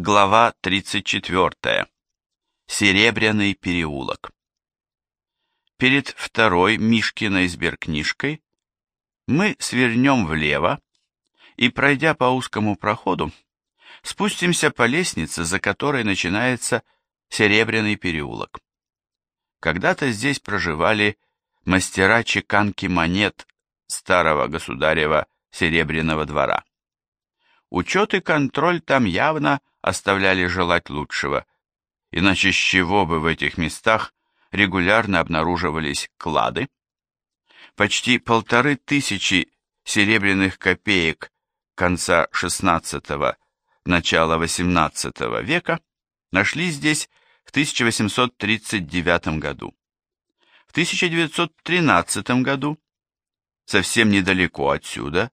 Глава 34. Серебряный переулок. Перед второй Мишкиной сберкнижкой мы свернем влево и, пройдя по узкому проходу, спустимся по лестнице, за которой начинается Серебряный переулок. Когда-то здесь проживали мастера чеканки монет старого государева Серебряного двора. Учет и контроль там явно оставляли желать лучшего, иначе с чего бы в этих местах регулярно обнаруживались клады? Почти полторы тысячи серебряных копеек конца XVI – начала XVIII века нашли здесь в 1839 году. В 1913 году, совсем недалеко отсюда,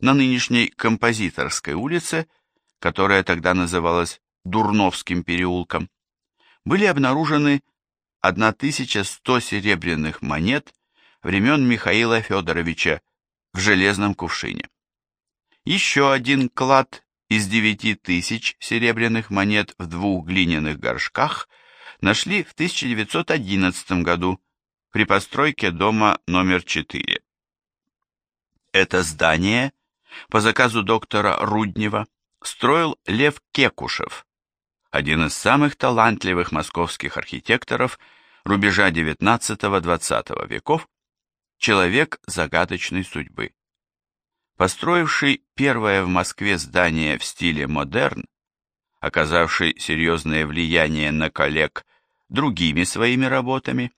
на нынешней Композиторской улице, которая тогда называлась Дурновским переулком, были обнаружены 1100 серебряных монет времен Михаила Федоровича в железном кувшине. Еще один клад из 9000 серебряных монет в двух глиняных горшках нашли в 1911 году при постройке дома номер 4. Это здание по заказу доктора Руднева строил Лев Кекушев, один из самых талантливых московских архитекторов рубежа XIX-XX веков, человек загадочной судьбы. Построивший первое в Москве здание в стиле модерн, оказавший серьезное влияние на коллег другими своими работами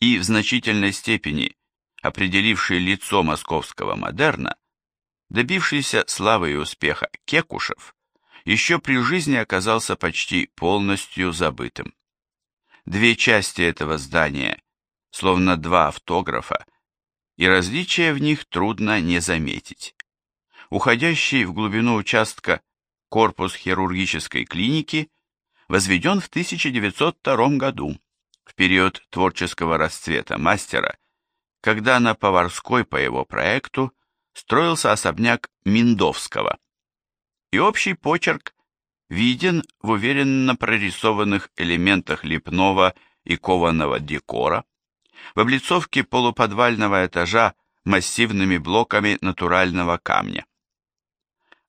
и в значительной степени определивший лицо московского модерна, Добившийся славы и успеха Кекушев еще при жизни оказался почти полностью забытым. Две части этого здания, словно два автографа, и различия в них трудно не заметить. Уходящий в глубину участка корпус хирургической клиники возведен в 1902 году, в период творческого расцвета мастера, когда на Поварской по его проекту строился особняк Миндовского. И общий почерк виден в уверенно прорисованных элементах лепного и кованого декора, в облицовке полуподвального этажа массивными блоками натурального камня.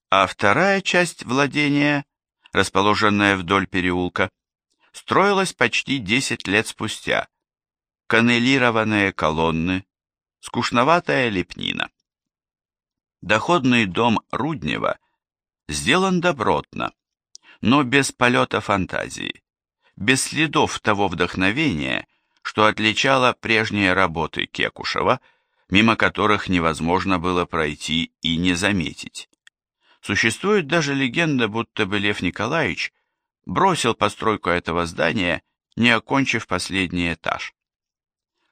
А вторая часть владения, расположенная вдоль переулка, строилась почти 10 лет спустя. Каннелированные колонны, скучноватая лепнина. Доходный дом Руднева сделан добротно, но без полета фантазии, без следов того вдохновения, что отличало прежние работы Кекушева, мимо которых невозможно было пройти и не заметить. Существует даже легенда, будто бы Лев Николаевич бросил постройку этого здания, не окончив последний этаж.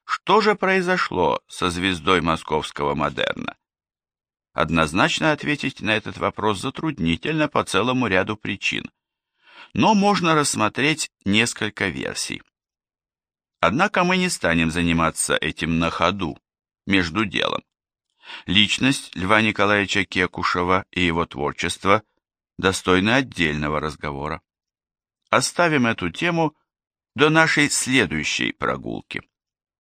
Что же произошло со звездой московского модерна? Однозначно ответить на этот вопрос затруднительно по целому ряду причин, но можно рассмотреть несколько версий. Однако мы не станем заниматься этим на ходу, между делом. Личность Льва Николаевича Кекушева и его творчество достойны отдельного разговора. Оставим эту тему до нашей следующей прогулки.